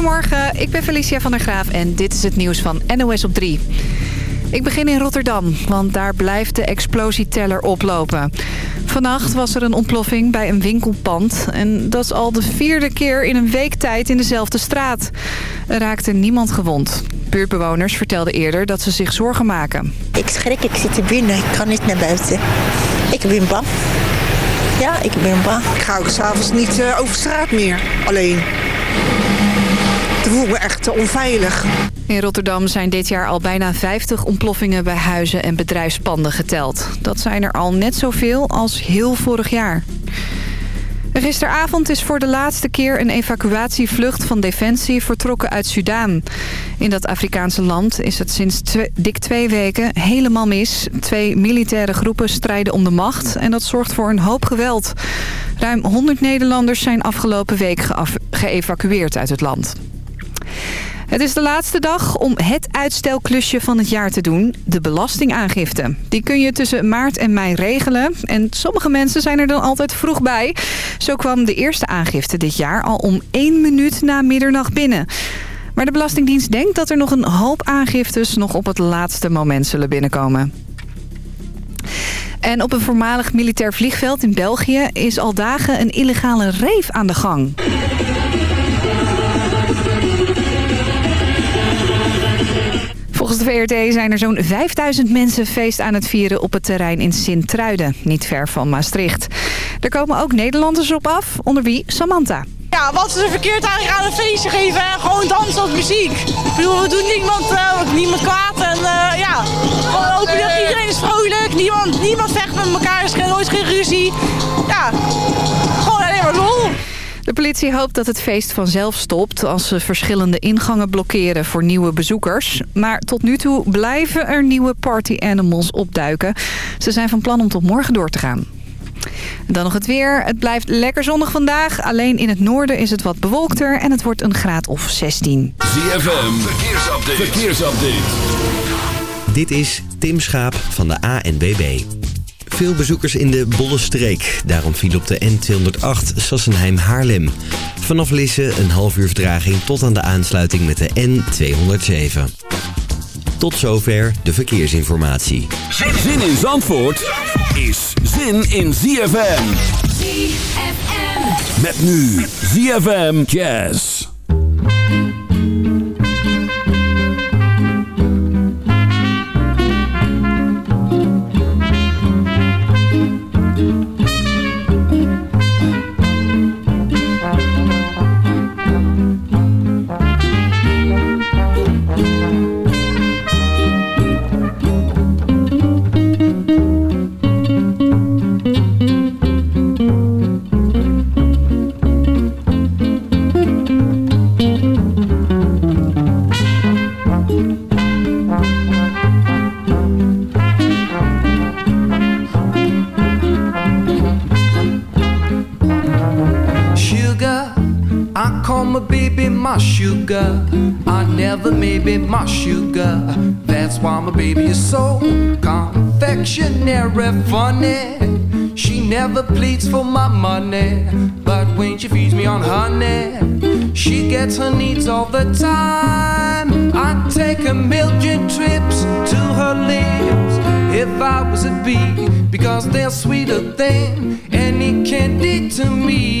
Goedemorgen, ik ben Felicia van der Graaf en dit is het nieuws van NOS op 3. Ik begin in Rotterdam, want daar blijft de explosieteller oplopen. Vannacht was er een ontploffing bij een winkelpand. En dat is al de vierde keer in een week tijd in dezelfde straat. Er raakte niemand gewond. Buurtbewoners vertelden eerder dat ze zich zorgen maken. Ik schrik, ik zit er binnen, ik kan niet naar buiten. Ik ben bang. Ja, ik ben bang. Ik ga ook s'avonds niet uh, over straat meer, alleen. Het voel me echt onveilig. In Rotterdam zijn dit jaar al bijna 50 ontploffingen bij huizen en bedrijfspanden geteld. Dat zijn er al net zoveel als heel vorig jaar. Gisteravond is voor de laatste keer een evacuatievlucht van Defensie vertrokken uit Sudaan. In dat Afrikaanse land is het sinds dik twee weken helemaal mis. Twee militaire groepen strijden om de macht en dat zorgt voor een hoop geweld. Ruim 100 Nederlanders zijn afgelopen week geëvacueerd uit het land. Het is de laatste dag om het uitstelklusje van het jaar te doen, de belastingaangifte. Die kun je tussen maart en mei regelen en sommige mensen zijn er dan altijd vroeg bij. Zo kwam de eerste aangifte dit jaar al om één minuut na middernacht binnen. Maar de Belastingdienst denkt dat er nog een hoop aangiftes nog op het laatste moment zullen binnenkomen. En op een voormalig militair vliegveld in België is al dagen een illegale reef aan de gang. VRT zijn er zo'n 5000 mensen feest aan het vieren op het terrein in Sint-Truiden, niet ver van Maastricht. Er komen ook Nederlanders op af, onder wie Samantha. Ja, wat is er verkeerd aan aan een feestje geven en gewoon dansen op muziek. We doen niemand, uh, niemand kwaad en uh, ja, hopen dat iedereen is De politie hoopt dat het feest vanzelf stopt als ze verschillende ingangen blokkeren voor nieuwe bezoekers. Maar tot nu toe blijven er nieuwe party animals opduiken. Ze zijn van plan om tot morgen door te gaan. Dan nog het weer. Het blijft lekker zonnig vandaag. Alleen in het noorden is het wat bewolkter en het wordt een graad of 16. ZFM, verkeersupdate. verkeersupdate. Dit is Tim Schaap van de ANBB. Veel bezoekers in de Bollestreek. Daarom viel op de N208 Sassenheim-Haarlem. Vanaf Lisse een half uur vertraging tot aan de aansluiting met de N207. Tot zover de verkeersinformatie. Zin in Zandvoort is zin in ZFM. ZFM. Met nu ZFM Jazz. My sugar. I never maybe my sugar. That's why my baby is so confectionary funny. She never pleads for my money, but when she feeds me on honey, she gets her needs all the time. I take a million trips to her lips if I was a bee, because they're sweeter than any candy to me.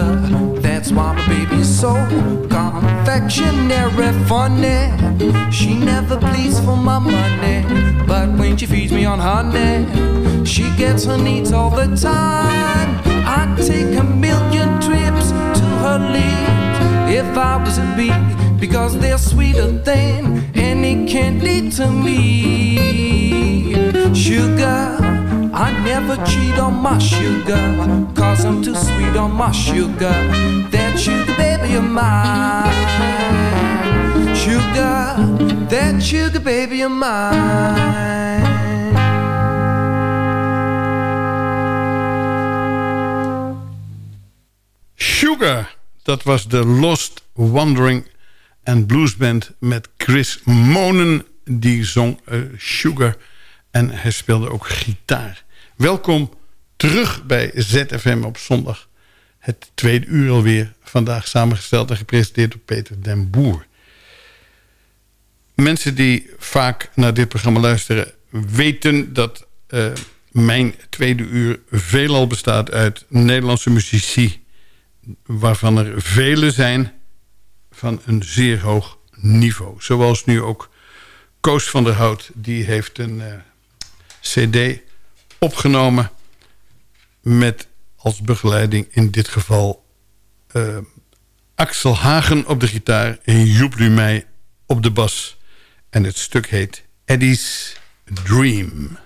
Sugar. That's why my baby's so confectionary funny. She never pleads for my money, but when she feeds me on honey, she gets her needs all the time. I'd take a million trips to her lips if I was a bee, because they're sweeter than any candy to me. Sugar, I never cheat on my sugar, cause I'm too sweet on my sugar. That sugar baby of mine. Sugar, that sugar baby of mine. Sugar, dat was de Lost Wandering and Blues Band met Chris Monen. Die zong eh, Sugar en hij speelde ook gitaar. Welkom terug bij ZFM op zondag. Het tweede uur alweer. Vandaag samengesteld en gepresenteerd door Peter den Boer. Mensen die vaak naar dit programma luisteren... weten dat eh, mijn tweede uur veelal bestaat uit Nederlandse muzici... waarvan er vele zijn van een zeer hoog niveau. Zoals nu ook Koos van der Hout. Die heeft een uh, cd opgenomen met als begeleiding in dit geval... Uh, Axel Hagen op de gitaar en Joep Lumey op de bas. En het stuk heet Eddie's Dream.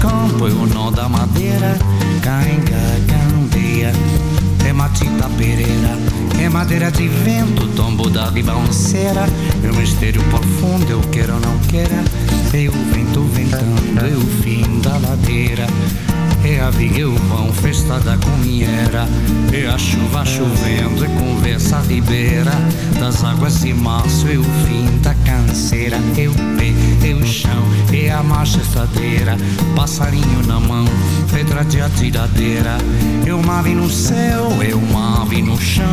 Campo, é o nó da madeira. Cainga, candeia, é matita pereira. É madeira de vento, tombo da ribanceira. É o mistério profundo, eu quero ou não queira. É o vento ventando, é o fim da ladeira. É a viga, o vão, festa da cominheira. É a chuva chovendo, é conversa ribeira. Das águas de março, é o fim da canseira. É o pé, é o chão, é a marcha estadeira. Passarinho na mão, pedra de atiradeira. É o mar no céu, é o mar no chão.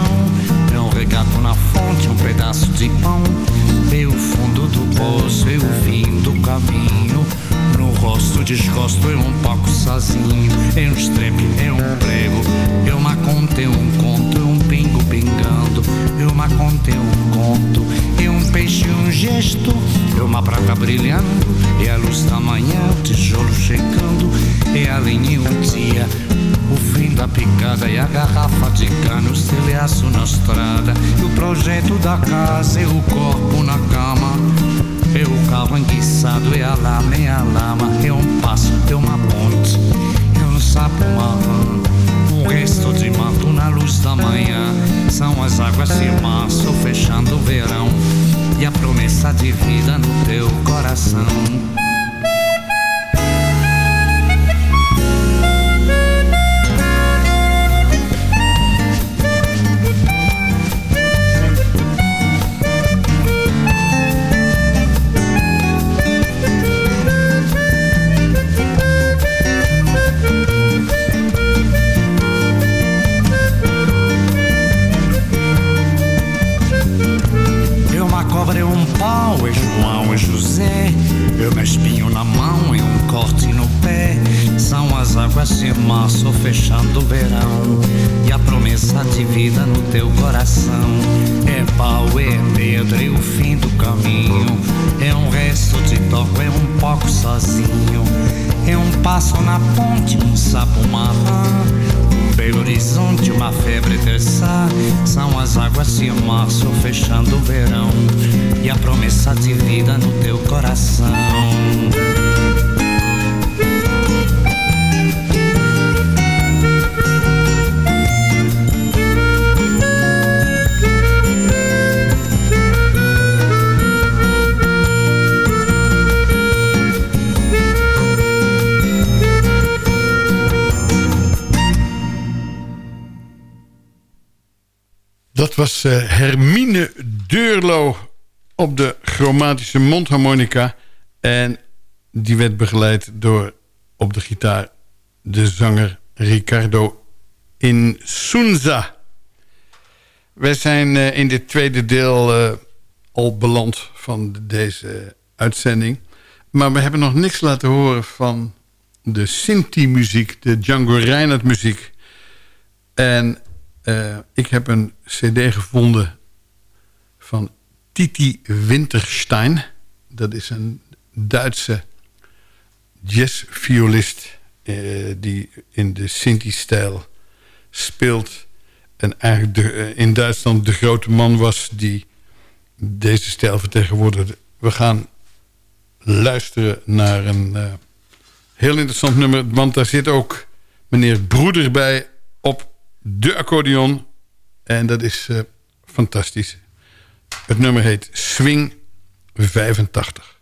É um regato na fonte, um pedaço de pão. É o fundo do poço, é o fim do caminho. Rosto desgosto é um pouco sozinho. É um estrepe, é um prego. Uma conta, é um conto, um pingo pingando. Uma conta, é um conto. É um peixe, um gesto. É uma prata brilhando. É a luz da manhã, o tijolo chegando. É a linha o dia. O fim da picada e a garrafa de cano, o estilhaço na estrada. E o projeto da casa e o corpo na cama. O carro enguiçado, é a lama, é a lama. É um passo, é uma ponte, é um sapo. Um resto de mato na luz da manhã. São as águas de março fechando o verão. E a promessa de vida no teu coração. Hermine Deurlo op de chromatische mondharmonica. En die werd begeleid door op de gitaar de zanger Ricardo Insunza. Wij zijn eh, in dit tweede deel eh, al beland van deze uitzending. Maar we hebben nog niks laten horen van de Sinti-muziek, de Django Reinhardt muziek. En uh, ik heb een cd gevonden van Titi Winterstein. Dat is een Duitse jazzviolist... Uh, die in de Sinti-stijl speelt. En eigenlijk de, uh, in Duitsland de grote man was... die deze stijl vertegenwoordigde. We gaan luisteren naar een heel interessant nummer. Want daar zit ook meneer Broeder bij de accordeon. En dat is uh, fantastisch. Het nummer heet Swing 85.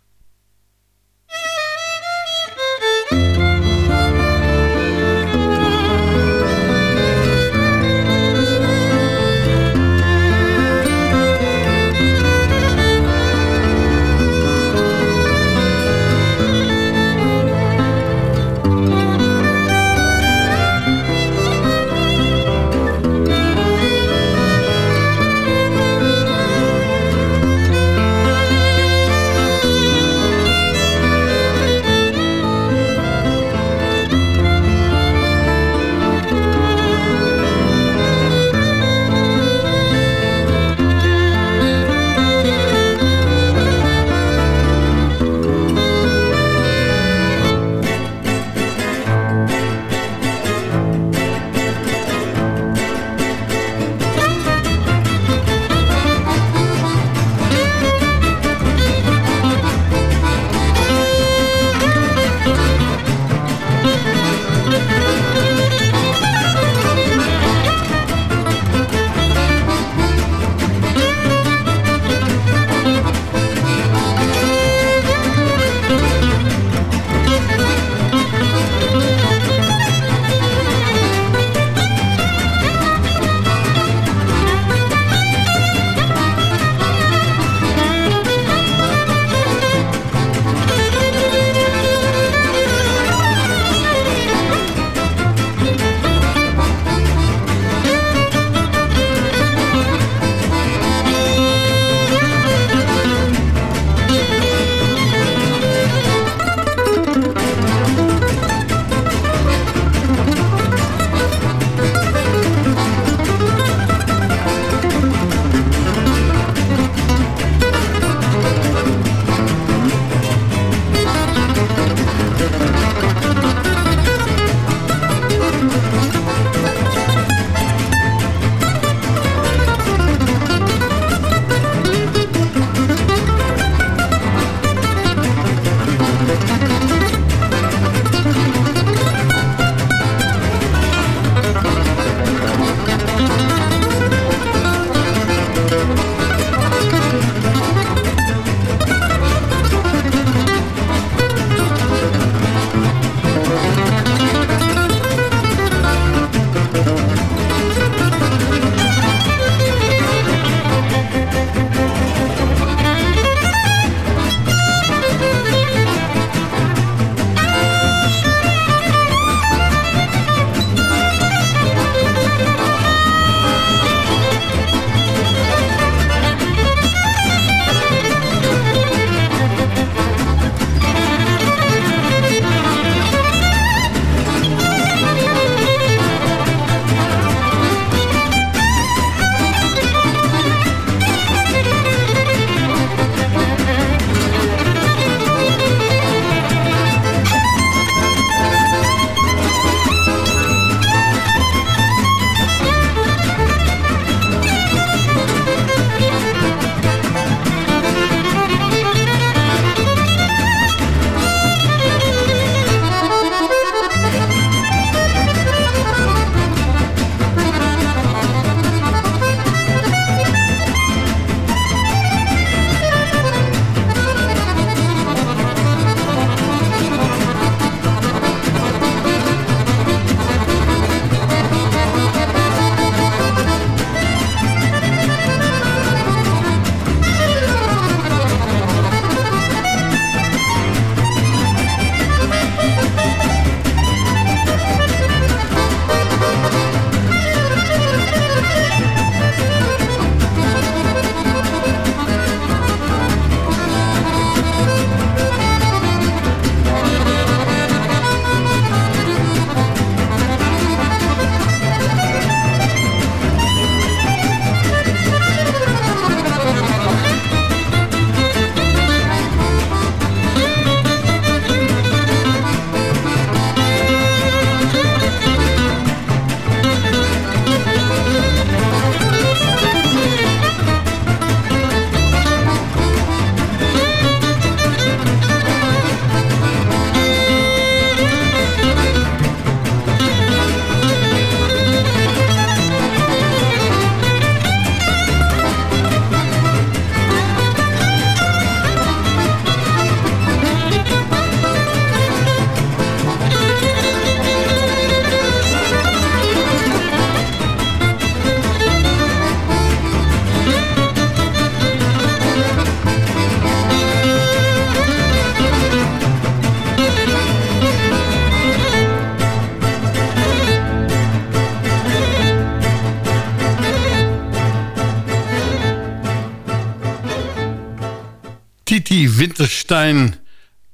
Winterstein.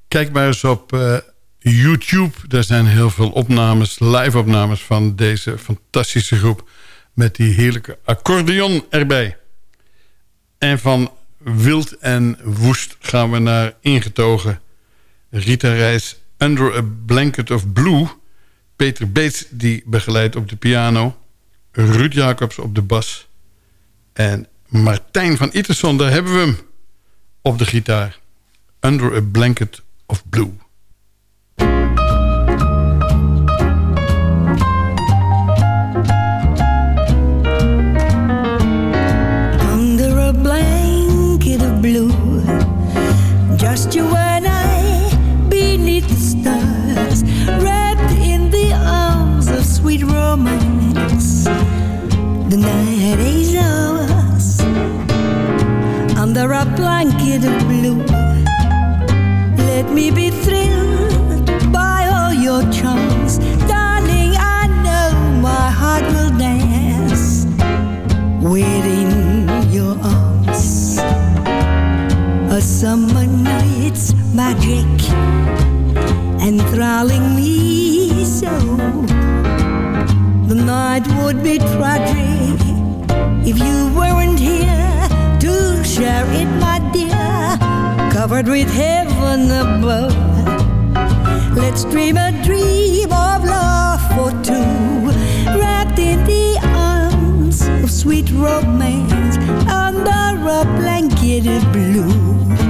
Kijk maar eens op uh, YouTube. Daar zijn heel veel opnames, live-opnames van deze fantastische groep. Met die heerlijke accordeon erbij. En van wild en woest gaan we naar ingetogen. Rita Reis, Under a Blanket of Blue. Peter Beets die begeleidt op de piano. Ruud Jacobs op de bas. En Martijn van Itterson, daar hebben we hem op de gitaar. Under a Blanket of Blue. Under a blanket of blue Just you me be thrilled by all your charms. Darling, I know my heart will dance Within your arms. A summer night's magic Enthralling me so. The night would be tragic If you weren't here to share it, my dear Covered with heaven above. Let's dream a dream of love for two. Wrapped in the arms of sweet romance Under a blanket of blue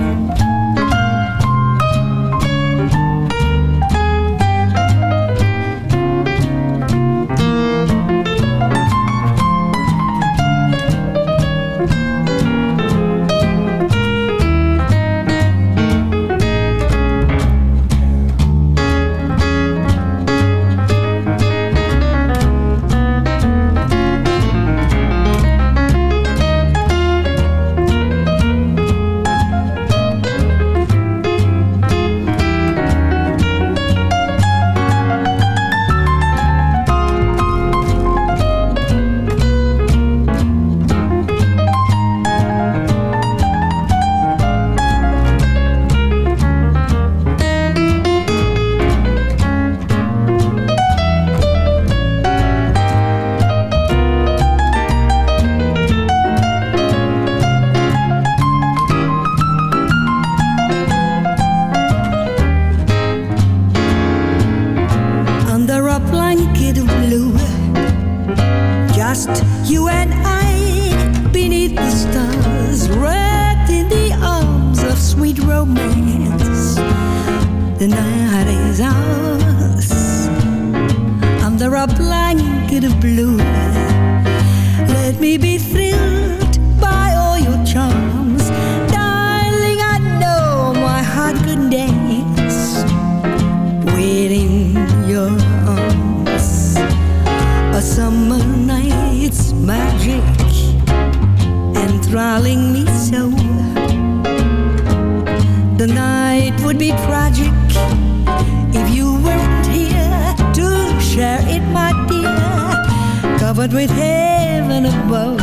magic enthralling me so. The night would be tragic if you weren't here to share it, my dear. Covered with heaven above.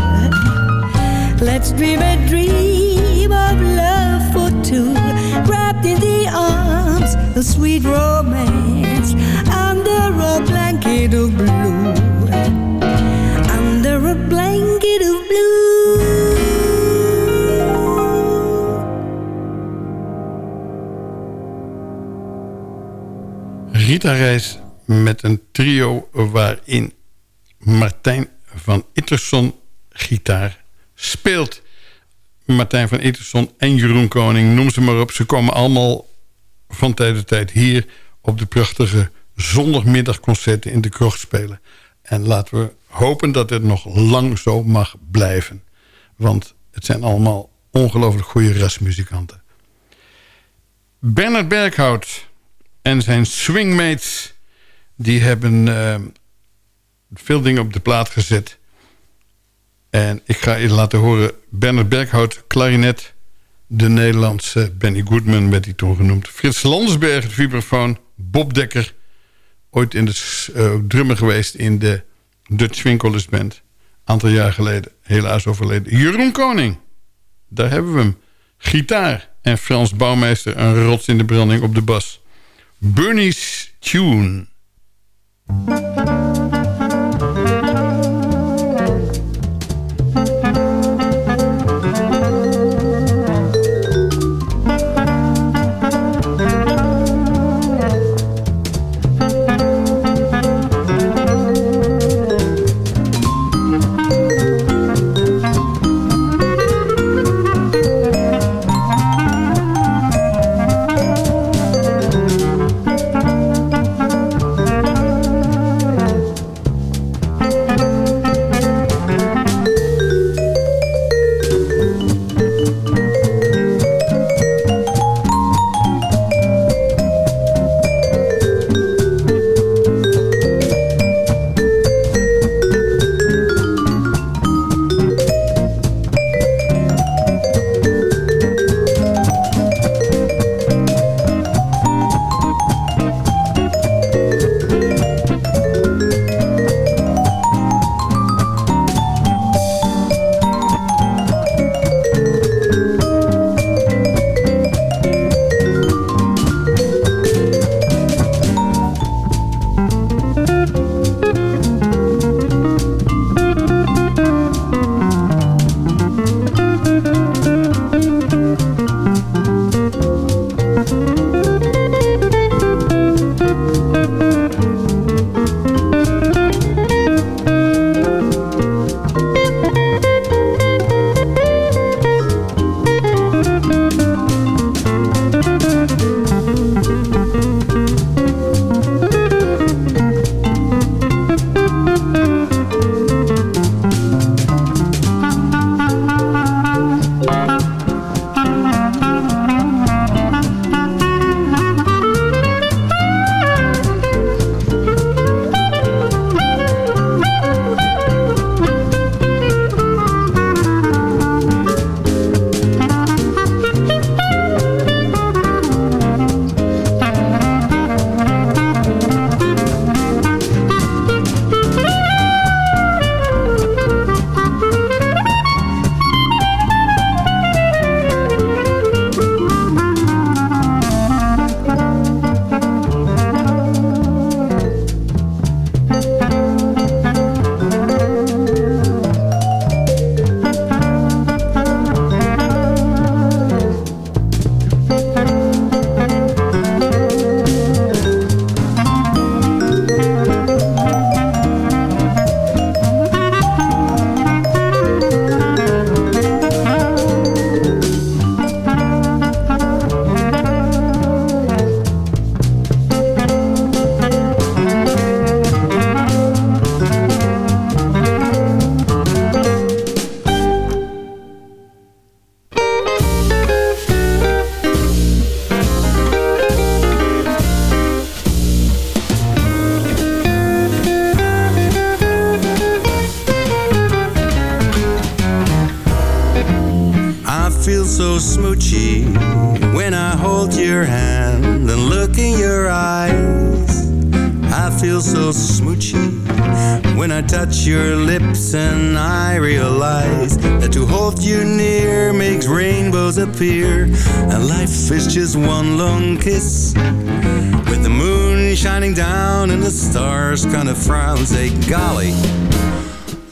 Let's dream a dream of love for two, wrapped in the arms of sweet romance, under a blanket of blue, Rita Reis met een trio waarin Martijn van Itterson gitaar speelt. Martijn van Itterson en Jeroen Koning, noem ze maar op. Ze komen allemaal van tijd tot tijd hier op de prachtige zondagmiddagconcerten in de krocht spelen. En laten we hopen dat het nog lang zo mag blijven. Want het zijn allemaal ongelooflijk goede rasmuzikanten. Bernard Berghout en zijn swingmates... die hebben eh, veel dingen op de plaat gezet. En ik ga je laten horen... Bernard Berghout, klarinet... de Nederlandse Benny Goodman werd hij toen genoemd... Frits Landsberg, de vibrafoon... Bob Dekker, ooit in de uh, drummer geweest... in de Dutch Winkelers Band. Aantal jaar geleden, helaas overleden. Jeroen Koning, daar hebben we hem. Gitaar En Frans Bouwmeester een rots in de branding op de bas. Bernie's Tune.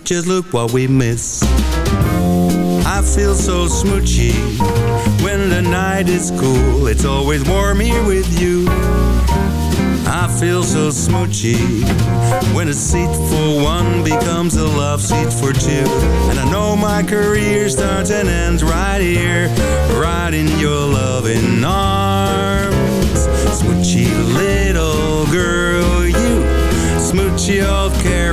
Just look what we miss. I feel so smoochy when the night is cool. It's always warm here with you. I feel so smoochy when a seat for one becomes a love seat for two. And I know my career starts and ends right here, right in your loving arms. Smoochy little girl, you smoochy old character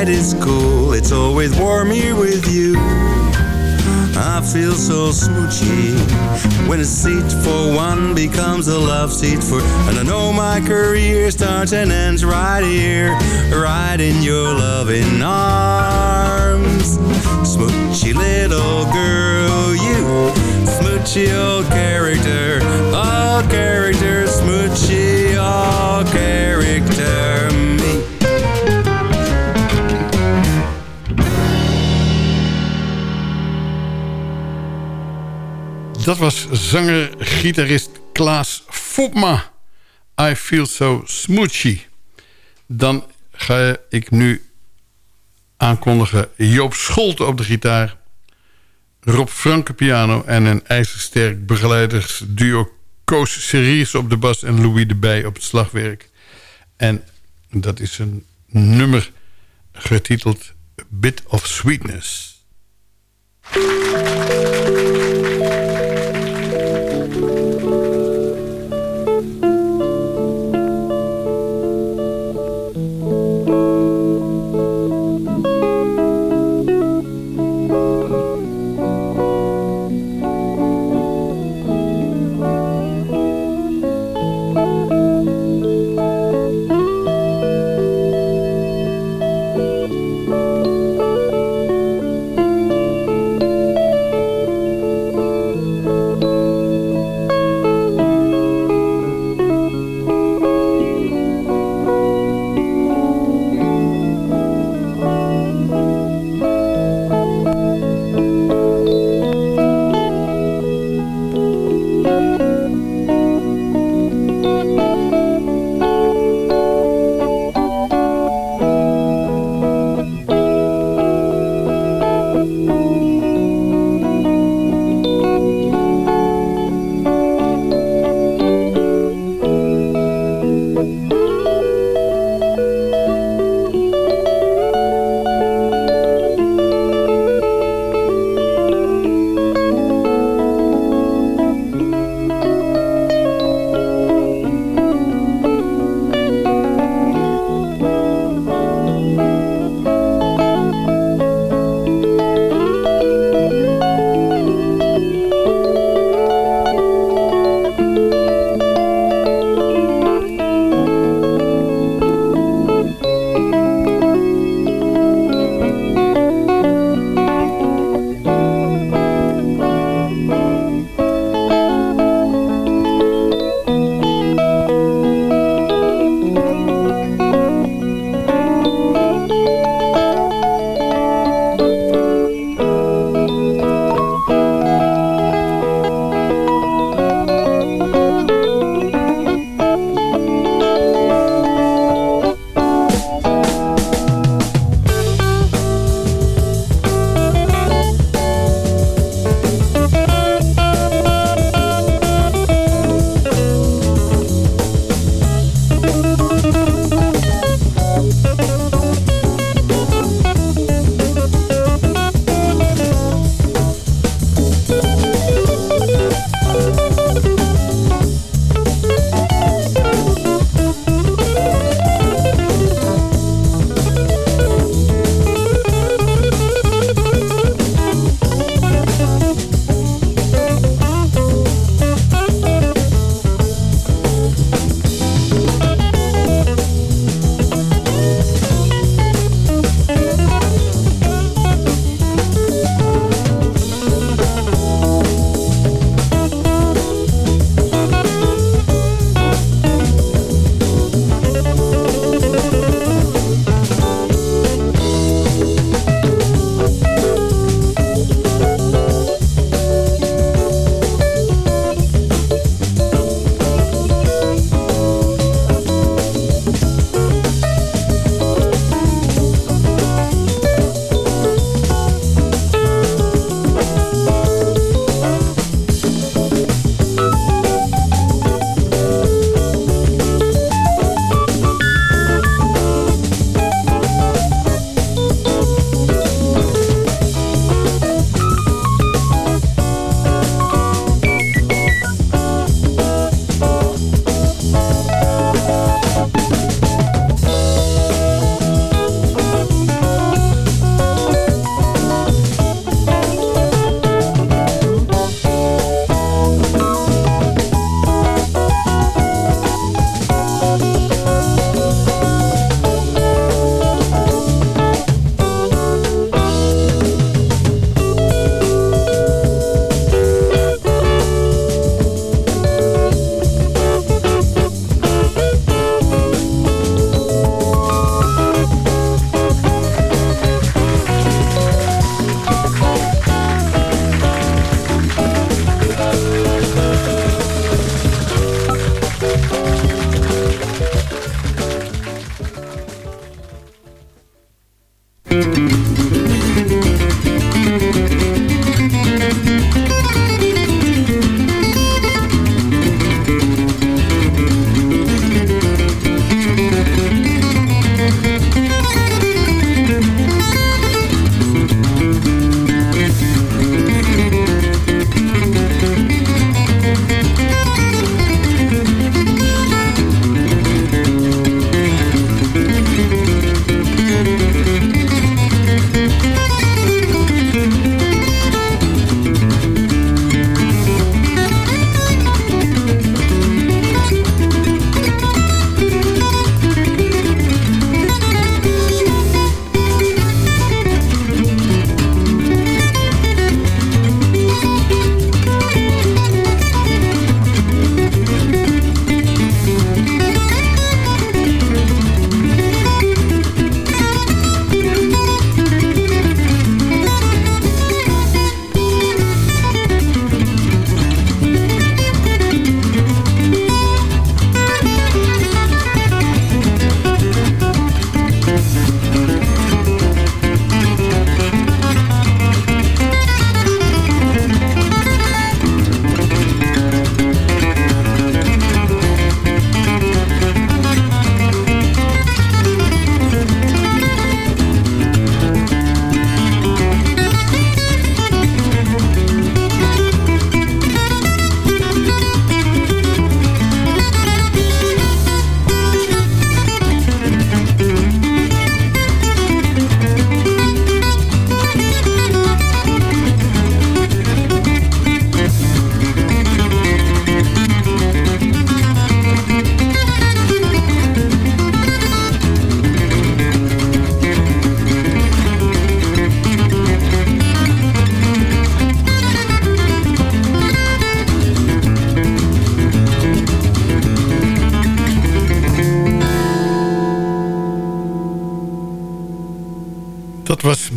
night is cool, it's always warm here with you. I feel so smoochy when a seat for one becomes a love seat for. And I know my career starts and ends right here, right in your loving arms. Smoochy little girl, you smoochy old character, all character, smoochy Dat was zanger-gitarist Klaas Fopma. I Feel So Smoochy. Dan ga ik nu aankondigen Joop Scholte op de gitaar... Rob Franke piano en een ijzersterk begeleidersduo... Koos Series op de bas en Louis de Bij op het slagwerk. En dat is een nummer getiteld Bit of Sweetness.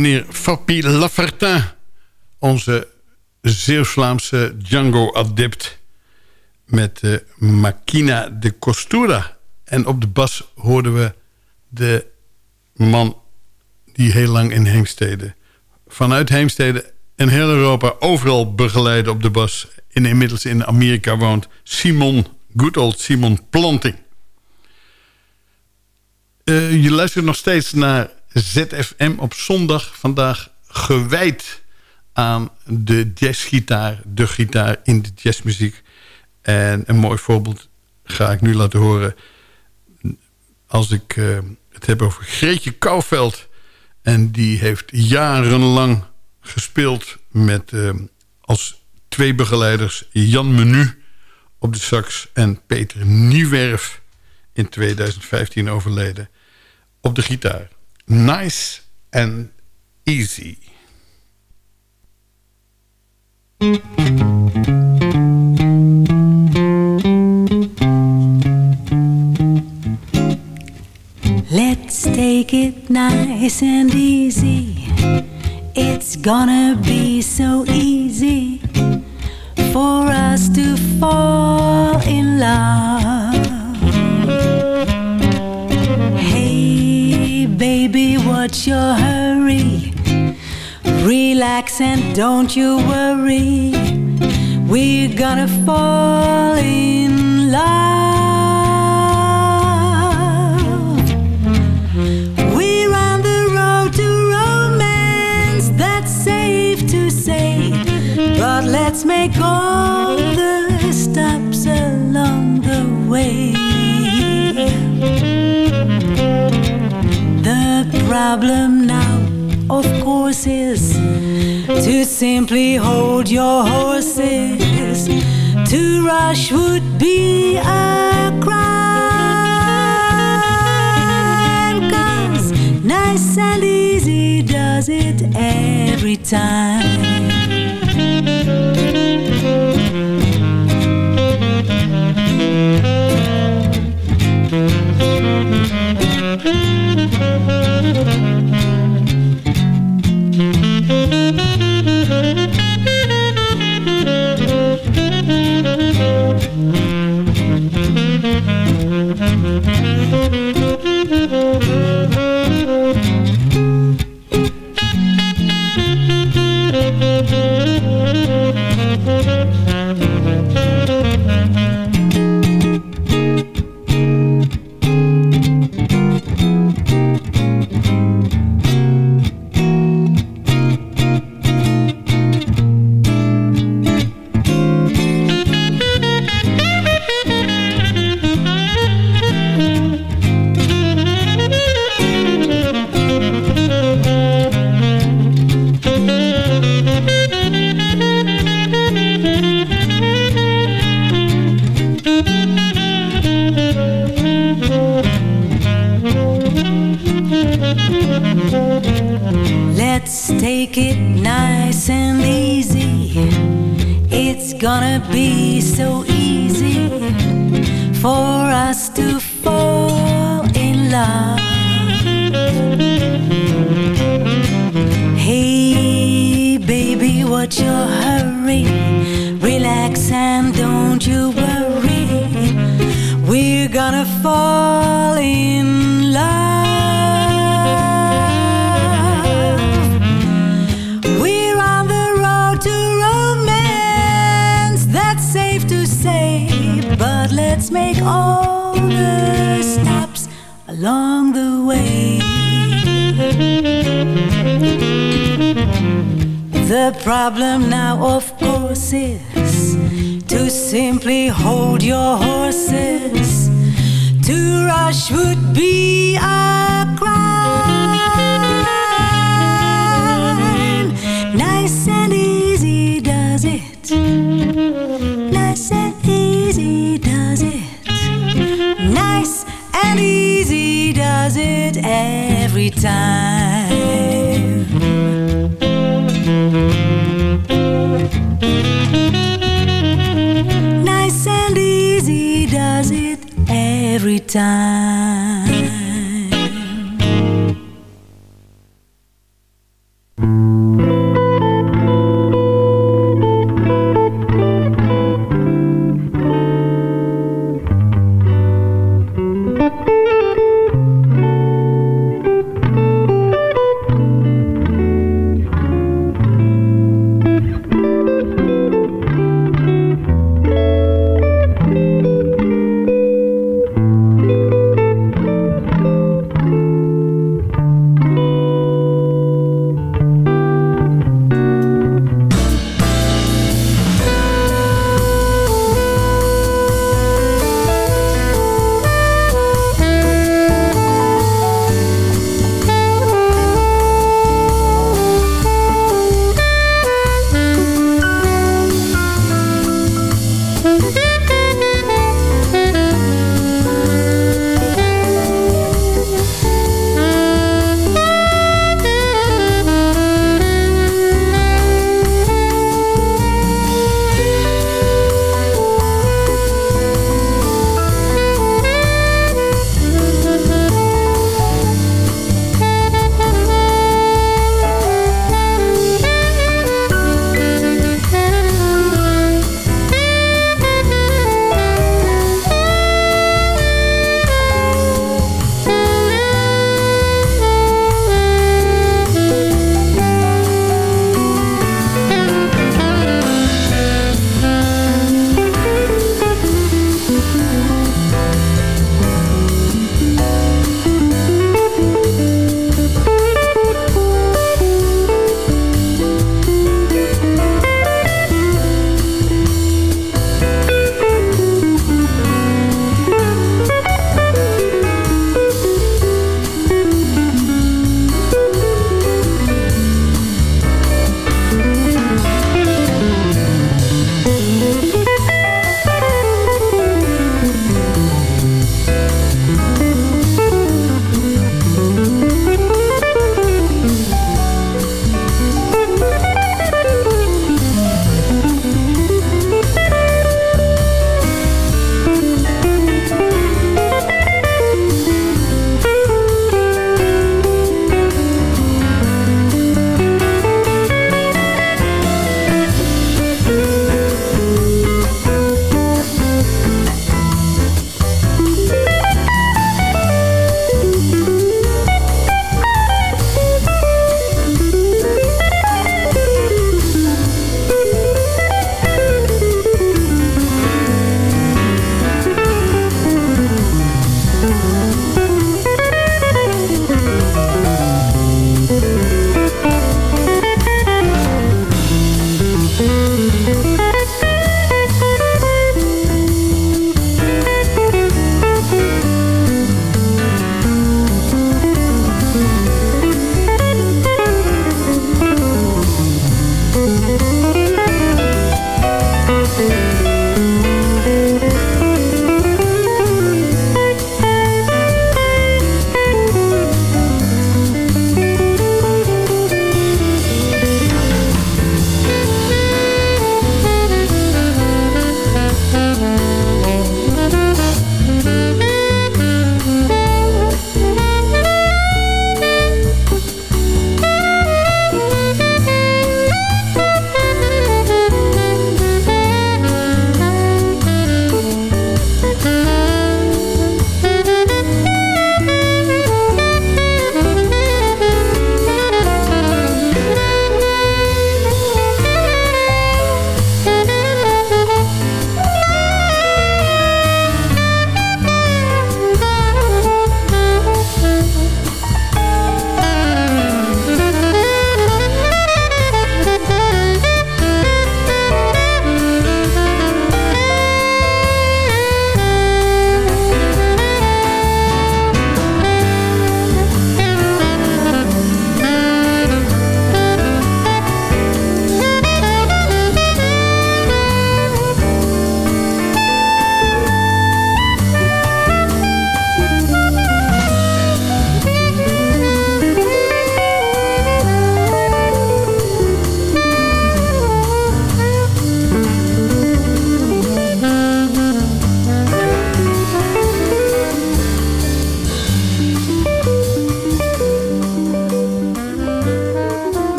Meneer Fabi Lafertin, onze Zeeuws-Vlaamse Django-adept... met de Machina de Costura. En op de bas hoorden we de man die heel lang in Heemstede... vanuit Heemstede en heel Europa overal begeleiden op de bas... en inmiddels in Amerika woont Simon, good old Simon Planting. Uh, je luistert nog steeds naar ZFM op zondag vandaag gewijd aan de jazzgitaar, de gitaar in de jazzmuziek. En een mooi voorbeeld ga ik nu laten horen als ik uh, het heb over Greetje Kouwveld. En die heeft jarenlang gespeeld met uh, als twee begeleiders Jan Menu op de sax en Peter Niewerf in 2015 overleden op de gitaar. Nice and easy. Let's take it nice and easy. It's gonna be so easy for us to fall in love. What's your hurry? Relax and don't you worry. We're gonna fall in love. We're on the road to romance, that's safe to say. But let's make all problem now, of course, is to simply hold your horses. To rush would be a crime. Cause nice and easy does it every time.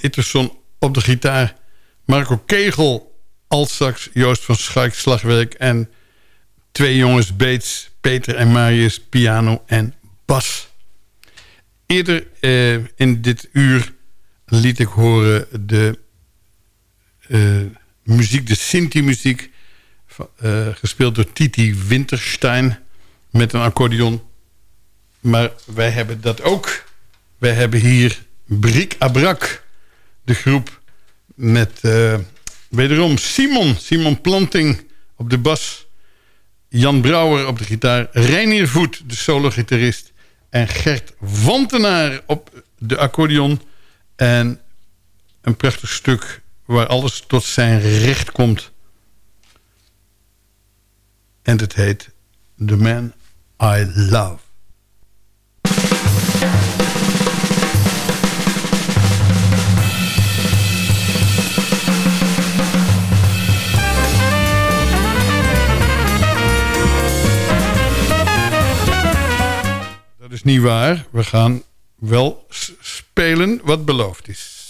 Itterson op de gitaar. Marco Kegel, altsax, Joost van Schaik, slagwerk... en twee jongens Beets, Peter en Marius, piano en bas. Eerder eh, in dit uur liet ik horen de eh, muziek, de Sinti-muziek... Uh, gespeeld door Titi Winterstein met een accordeon. Maar wij hebben dat ook. Wij hebben hier Brik Abrak, de groep met uh, wederom Simon, Simon Planting op de bas... Jan Brouwer op de gitaar, Reinier Voet, de solo-gitarist... en Gert Wantenaar op de accordeon. En een prachtig stuk waar alles tot zijn recht komt. En het heet The Man I Love. Is niet waar. We gaan wel spelen wat beloofd is.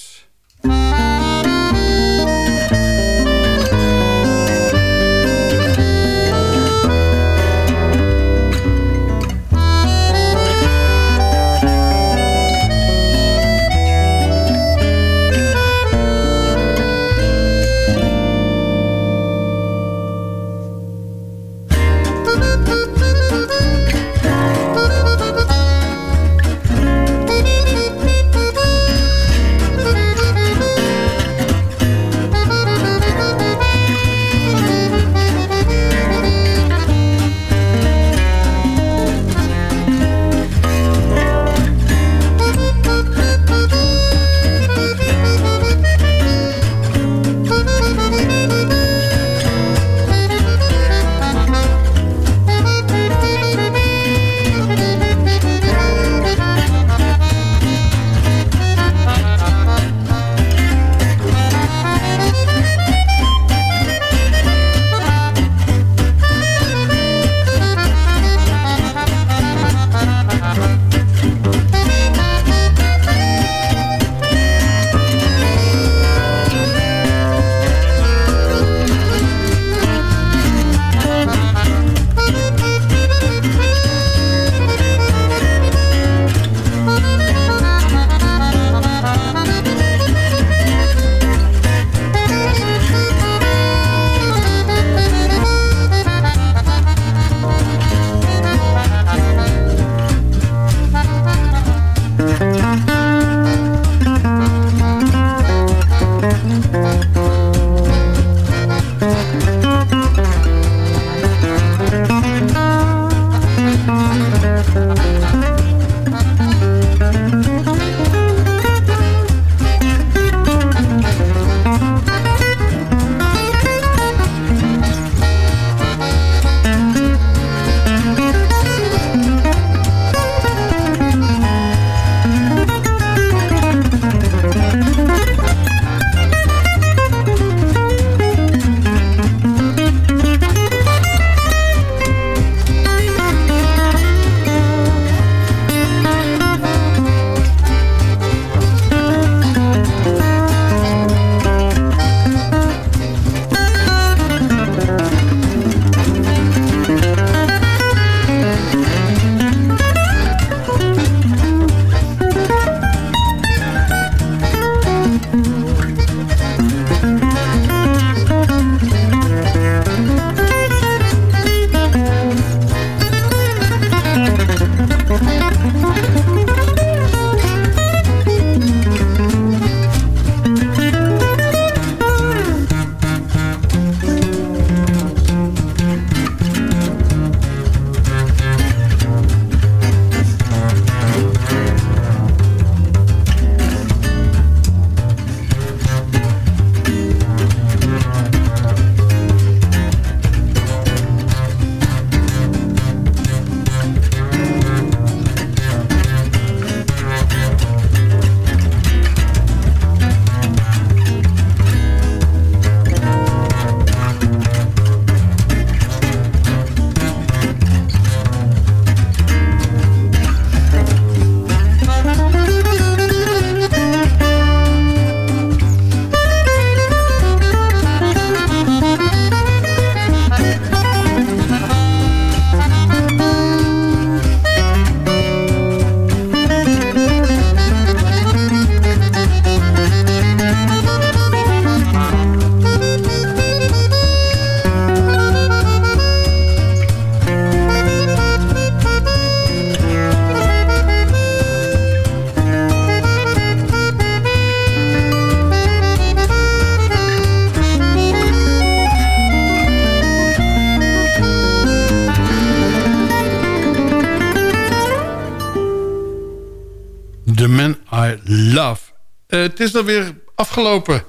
Is alweer afgelopen.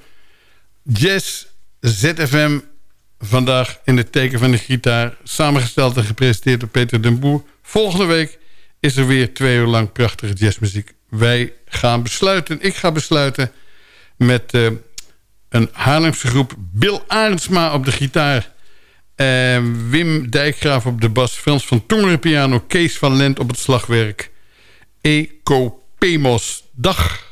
Jazz ZFM vandaag in het teken van de gitaar. Samengesteld en gepresenteerd door Peter den Boer. Volgende week is er weer twee uur lang prachtige jazzmuziek. Wij gaan besluiten, ik ga besluiten... met eh, een Haarlemse groep. Bill Arendsma op de gitaar... Uh, Wim Dijkgraaf op de bas, Frans van Tongeren piano... Kees van Lent op het slagwerk. Eco Pemos. Dag.